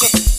Cook.